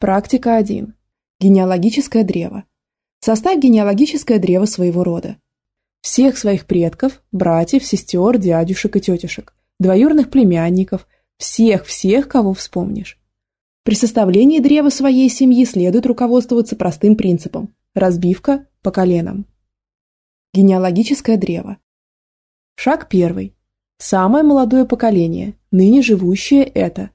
Практика 1. Генеалогическое древо. Составь генеалогическое древо своего рода. Всех своих предков, братьев, сестер, дядюшек и тетушек, двоюродных племянников, всех-всех, кого вспомнишь. При составлении древа своей семьи следует руководствоваться простым принципом – разбивка по коленам. Генеалогическое древо. Шаг первый. Самое молодое поколение, ныне живущее это.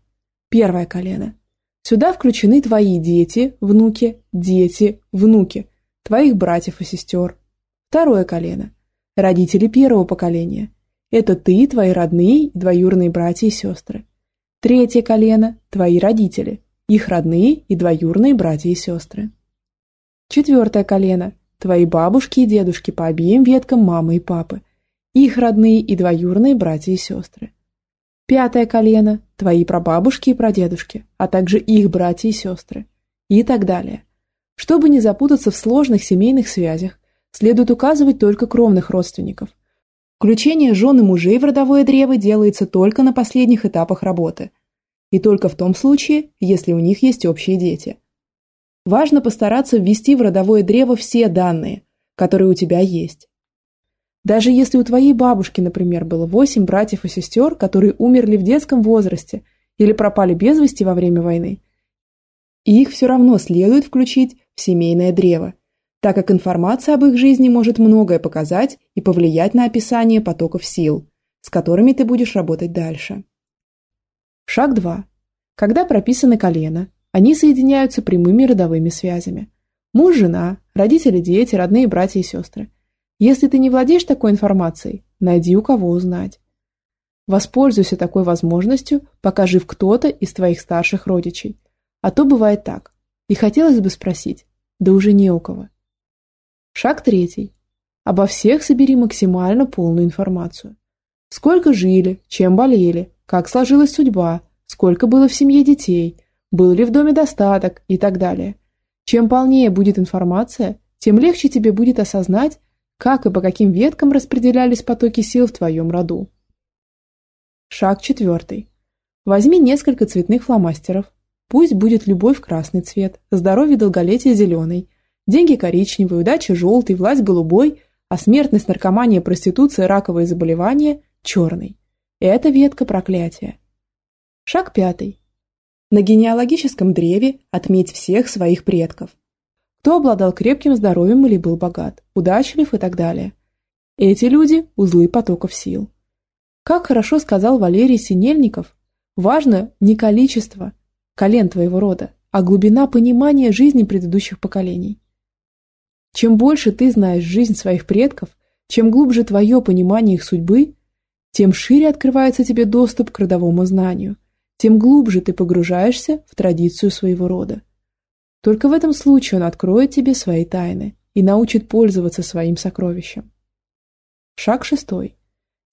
Первое колено. Сюда включены твои дети, внуки, дети, внуки, твоих братьев и сестер. Второе колено. Родители первого поколения. Это ты, твои родные и двоюродные братья и сестры. Третье колено – твои родители, их родные и двоюродные братья и сестры. Четвертое колено – твои бабушки и дедушки по обеим веткам мамы и папы – их родные и двоюродные братья и сестры. Пятое колено – твои прабабушки и прадедушки, а также их братья и сестры. И так далее. Чтобы не запутаться в сложных семейных связях, следует указывать только кровных родственников. Включение жен и мужей в родовое древо делается только на последних этапах работы. И только в том случае, если у них есть общие дети. Важно постараться ввести в родовое древо все данные, которые у тебя есть. Даже если у твоей бабушки, например, было восемь братьев и сестер, которые умерли в детском возрасте или пропали без вести во время войны, их все равно следует включить в семейное древо, так как информация об их жизни может многое показать и повлиять на описание потоков сил, с которыми ты будешь работать дальше. Шаг 2. Когда прописаны колено, они соединяются прямыми родовыми связями. Муж, жена, родители, дети, родные братья и сестры – если ты не владеешь такой информацией, найди у кого узнать. Воспользуйся такой возможностью, пока жив кто-то из твоих старших родичей. А то бывает так. И хотелось бы спросить, да уже не у кого. Шаг третий. Обо всех собери максимально полную информацию. Сколько жили, чем болели, как сложилась судьба, сколько было в семье детей, был ли в доме достаток и так далее. Чем полнее будет информация, тем легче тебе будет осознать, как и по каким веткам распределялись потоки сил в твоем роду. Шаг четвертый. Возьми несколько цветных фломастеров. Пусть будет любовь красный цвет, здоровье долголетие зеленый, деньги коричневый, удача желтый, власть голубой, а смертность, наркомания, проституция, раковые заболевания – черный. Это ветка проклятия. Шаг пятый. На генеалогическом древе отметь всех своих предков – кто обладал крепким здоровьем или был богат, удачлив и так далее. Эти люди – узлы потоков сил. Как хорошо сказал Валерий Синельников, важно не количество колен твоего рода, а глубина понимания жизни предыдущих поколений. Чем больше ты знаешь жизнь своих предков, чем глубже твое понимание их судьбы, тем шире открывается тебе доступ к родовому знанию, тем глубже ты погружаешься в традицию своего рода. Только в этом случае он откроет тебе свои тайны и научит пользоваться своим сокровищем. Шаг шестой.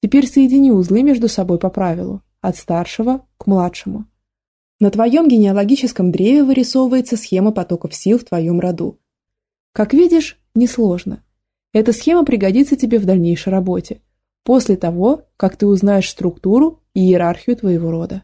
Теперь соедини узлы между собой по правилу, от старшего к младшему. На твоем генеалогическом древе вырисовывается схема потоков сил в твоем роду. Как видишь, несложно. Эта схема пригодится тебе в дальнейшей работе, после того, как ты узнаешь структуру и иерархию твоего рода.